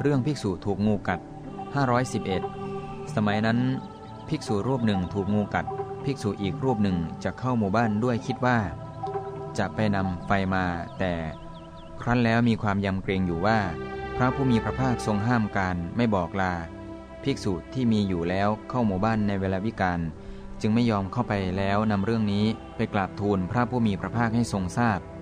เรื่องภิกษุถูกงูกัด 511 สมัยนั้น ภิกษุรูปหนึ่งถูกงูกัด ภิกษุอีกรูปหนึ่งจะเข้าหมู่บ้านด้วยคิดว่า จะไปนำไฟมา แต่ครั้นแล้วมีความยำเกรงอยู่ว่า พระผู้มีพระภาคทรงห้ามการไม่บอกลา ภิกษุที่มีอยู่แล้วเข้าหมู่บ้านในเวลาวิกาลจึงไม่ยอมเข้าไปแล้วนำเรื่องนี้ไปกราบทูลพระผู้มีพระภาคให้ทรงทราบ